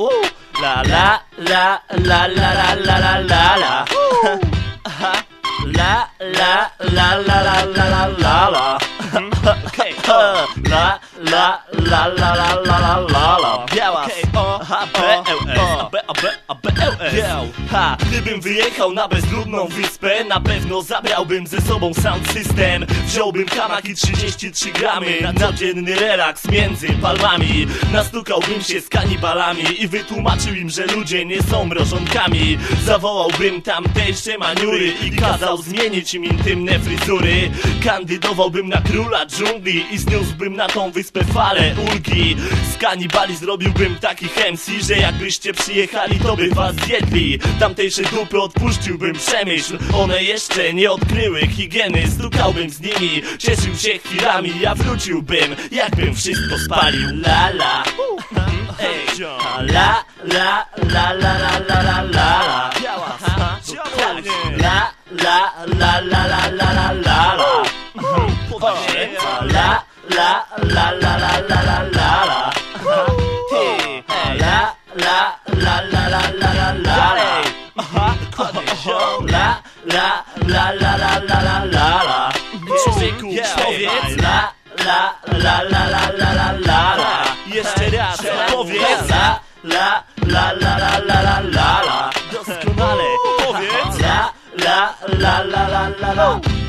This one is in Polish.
Ooh. La la la la la la la la la la. La la la la la la la la la. La la la la la la la la la. Yeah. Okay. Uh, uh, uh, uh, uh, uh, uh, uh, uh, S. Ha, gdybym wyjechał na bezludną wyspę, na pewno zabrałbym ze sobą sound system. Wziąłbym kamak i 33 gramy na codzienny relaks między palmami. Nastukałbym się z kanibalami i wytłumaczył im, że ludzie nie są mrożonkami. Zawołałbym tamtejsze maniury i kazał zmienić im intymne fryzury. Kandydowałbym na króla dżungli i zniósłbym na tą wyspę falę ulgi. Z kanibali zrobiłbym takich MC, że jakbyście przyjechali, to by was zjedli. Tamtejsze dupy odpuściłbym przemyśl, one jeszcze nie odkryły higieny. Stukałbym z nimi, cieszył się chwilami, ja wróciłbym, jakbym wszystko spalił. La la. Ej, la la la la la la la la la. La la la la la la la la la. Poważnie. La la la la la la la la la. La la la la la la la la. La la la la la la la la la. Człowieku, powiedz la la la la la la la la la. Jeszcze raz, powiedz la la la la la la la la la. Doskonale, powiedz la la la la la la la